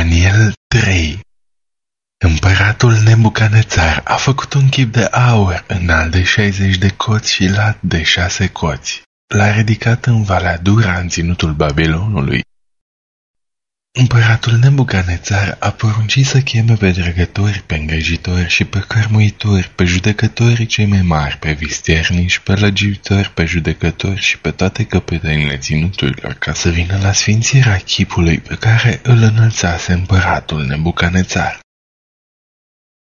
Daniel 3 Împăratul Nebucanețar a făcut un chip de aur înalt de 60 de coți și lat de șase coți. L-a ridicat în Valea Dura în ținutul Babilonului Împăratul Nebucanețar a poruncit să cheme pe dregători, pe îngrijitori și pe cărmuitori, pe judecătorii cei mai mari, pe vistiernici, pe lăgiuitori, pe judecători și pe toate căpetenile ținuturilor, ca să vină la sfințirea chipului pe care îl înălțase împăratul Nebucanețar.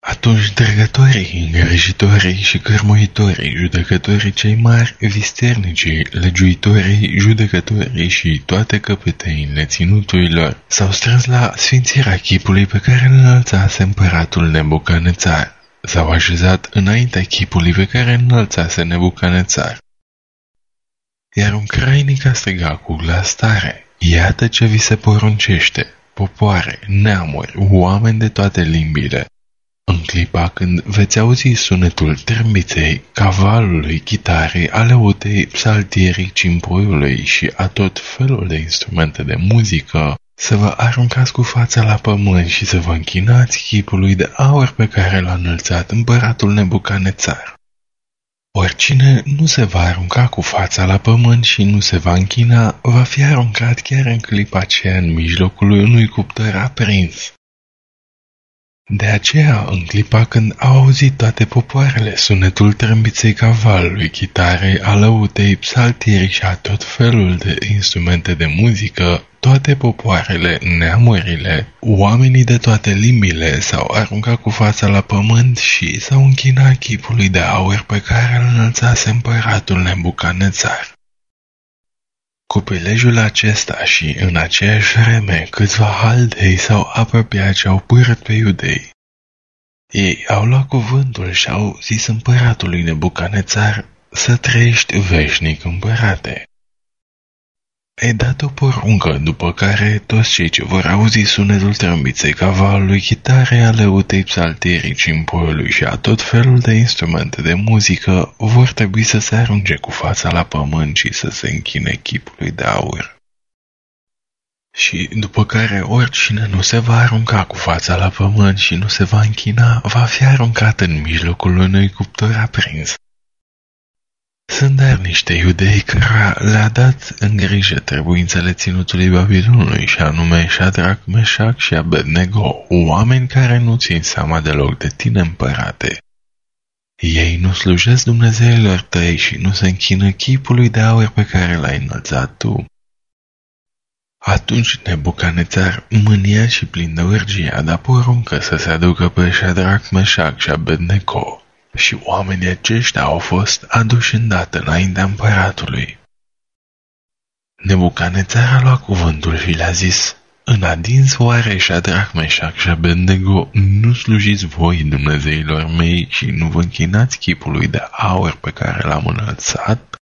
Atunci dregătorii, îngrijitorii și cărmuitorii, judecătorii cei mari, visternicii, legiuitorii, judecătorii și toate căpetenile ținuturilor s-au strâns la sfințirea chipului pe care îl înălțase împăratul Nebucanețar. S-au așezat înaintea chipului pe care îl înălțase Nebucanețar. Iar un crainic a strigat cu glas tare, Iată ce vi se poruncește, popoare, neamuri, oameni de toate limbile, în clipa când veți auzi sunetul trâmbiței, cavalului, chitarei, aleutei, psaltierii, cimpuiului și a tot felul de instrumente de muzică, să vă aruncați cu fața la pământ și să vă închinați chipului de aur pe care l-a înălțat împăratul Nebucanețar. Oricine nu se va arunca cu fața la pământ și nu se va închina, va fi aruncat chiar în clipa aceea în mijlocul unui cuptor aprins. De aceea, în clipa când au auzit toate popoarele sunetul trâmbiței cavalului, chitarei, alăutei, psaltirii și a tot felul de instrumente de muzică, toate popoarele, neamurile, oamenii de toate limbile s-au aruncat cu fața la pământ și s-au închinat chipului de aur pe care îl înălțase împăratul Nebucanețar. Cu prilejul acesta și în aceeași vreme câțiva haldei s-au apropiat și au pârât pe iudei. Ei au luat cuvântul și au zis împăratului Nebucanețar să trăiești veșnic împărate. Ai dat o poruncă, după care toți cei ce vor auzi sunetul trâmbiței cavalului, chitare ale utei psalterii, cimpoiului și a tot felul de instrumente de muzică, vor trebui să se arunce cu fața la pământ și să se închine chipului de aur. Și după care oricine nu se va arunca cu fața la pământ și nu se va închina, va fi aruncat în mijlocul unui cuptor aprins. Sunt dar niște iudei care le-a dat în grijă trebuințele ținutului Babilonului și anume Shadrach, Meshach și Abednego, oameni care nu țin seama deloc de tine împărate. Ei nu slujesc Dumnezeilor tăi și nu se închină chipului de aur pe care l-ai înălțat tu. Atunci Nebucanețar, mânia și plin de urgie, a dat poruncă să se aducă pe Shadrach, Meshach și Abednego, și oamenii aceștia au fost aduși îndată înaintea împăratului. Nebucanețar a luat cuvântul și le-a zis, În adins oare Shadrach, Meșac și Abednego, nu slujiți voi Dumnezeilor mei și nu vă închinați chipului de aur pe care l-am înălțat?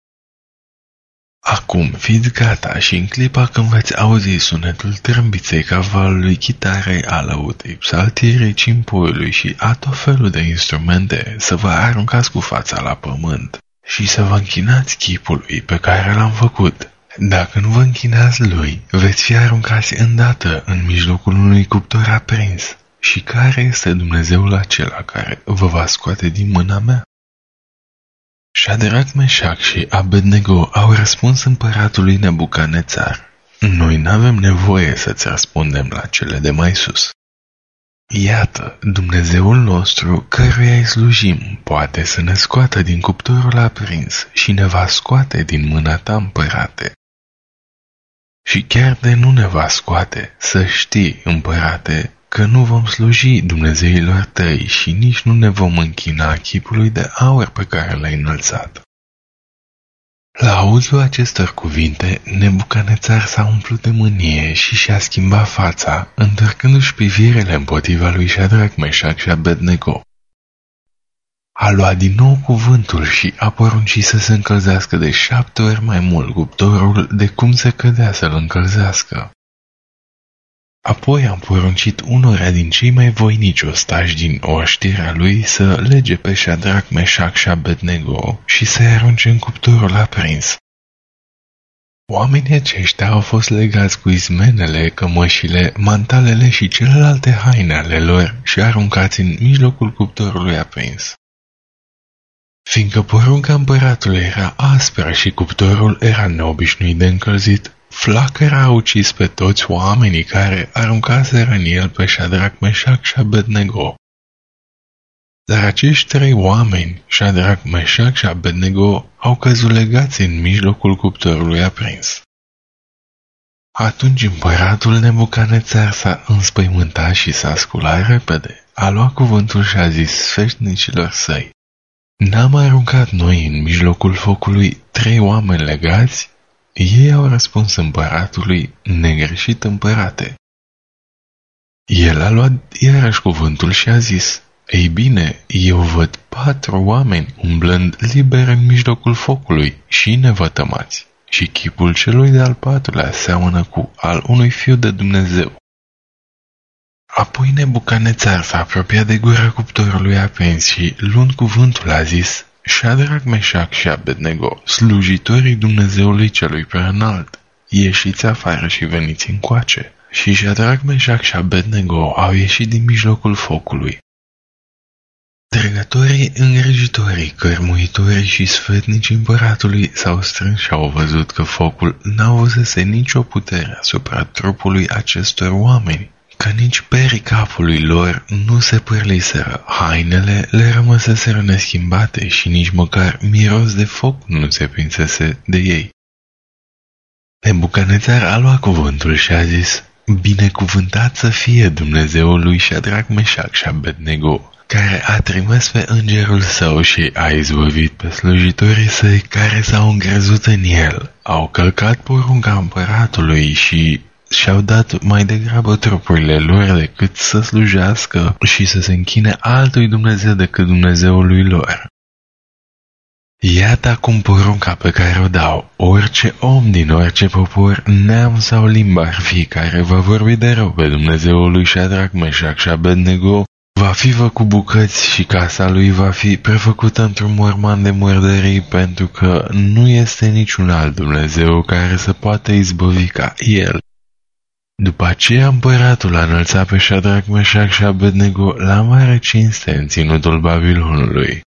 Acum fiți gata și în clipa când veți auzi sunetul trâmbiței cavalului, chitarei, alăutei, psaltierei, cimpuiului și a tot felul de instrumente, să vă aruncați cu fața la pământ și să vă închinați chipului pe care l-am făcut. Dacă nu vă închinați lui, veți fi aruncați îndată în mijlocul unui cuptor aprins. Și care este Dumnezeul acela care vă va scoate din mâna mea? Shadrach, Meșac și Abednego au răspuns împăratului Nebucanețar. Noi n-avem nevoie să-ți răspundem la cele de mai sus. Iată, Dumnezeul nostru, căruia îi slujim, poate să ne scoată din cuptorul aprins și ne va scoate din mâna ta, împărate. Și chiar de nu ne va scoate, să știi, împărate, că nu vom sluji Dumnezeilor tăi și nici nu ne vom închina chipului de aur pe care l-ai înălțat. La auzul acestor cuvinte, Nebucanețar s-a umplut de mânie și și-a schimbat fața, întorcându-și privirile împotriva lui Shadrach, Meșac și Abednego. A luat din nou cuvântul și a poruncit să se încălzească de șapte ori mai mult cuptorul de cum se cădea să-l încălzească. Apoi am poruncit unora din cei mai voinici ostași din oștirea lui să lege pe Shadrach, Meșac și Abednego și să-i arunce în cuptorul aprins. Oamenii aceștia au fost legați cu izmenele, cămășile, mantalele și celelalte haine ale lor și aruncați în mijlocul cuptorului aprins. Fiindcă porunca împăratului era aspră și cuptorul era neobișnuit de încălzit, flacăra a ucis pe toți oamenii care aruncaseră în el pe Shadrach, Meșac și Abednego. Dar acești trei oameni, Shadrach, Meșac și Abednego, au căzut legați în mijlocul cuptorului aprins. Atunci împăratul Nebucanețar s-a înspăimântat și s-a sculat repede. A luat cuvântul și a zis sfeșnicilor săi, N-am aruncat noi în mijlocul focului trei oameni legați? Ei au răspuns împăratului, negreșit împărate. El a luat iarăși cuvântul și a zis, Ei bine, eu văd patru oameni umblând liber în mijlocul focului și nevătămați, și chipul celui de-al patrulea seamănă cu al unui fiu de Dumnezeu. Apoi Nebucanețar s-a apropiat de gura cuptorului aprins și, luând cuvântul, a zis, Shadrach, Meșac și Abednego, slujitorii Dumnezeului celui preînalt, ieșiți afară și veniți încoace. Și Shadrach, Meșac și Abednego au ieșit din mijlocul focului. Dregătorii, îngrijitorii, cărmuitorii și sfetnici împăratului s-au strâns și au văzut că focul n-avusese nicio putere asupra trupului acestor oameni că nici perii capului lor nu se pârliseră, hainele le rămăseseră neschimbate și nici măcar miros de foc nu se prinsese de ei. Nebucanețar a luat cuvântul și a zis, Binecuvântat să fie Dumnezeul lui Shadrach, Meșac și Abednego, care a trimis pe îngerul său și a izbăvit pe slujitorii săi care s-au îngrezut în el, au călcat porunca împăratului și și-au dat mai degrabă trupurile lor decât să slujească și să se închine altui Dumnezeu decât Dumnezeului lor. Iată acum porunca pe care o dau. Orice om din orice popor, neam sau limba ar fi care va vorbi de rău pe Dumnezeul lui Shadrach, Meșac și Abednego, va fi făcut bucăți și casa lui va fi prefăcută într-un morman de murdării pentru că nu este niciun alt Dumnezeu care să poată izbăvi ca el. După aceea împăratul a înălțat pe Shadrach, Meșac și Abednego la mare cinste în ținutul Babilonului.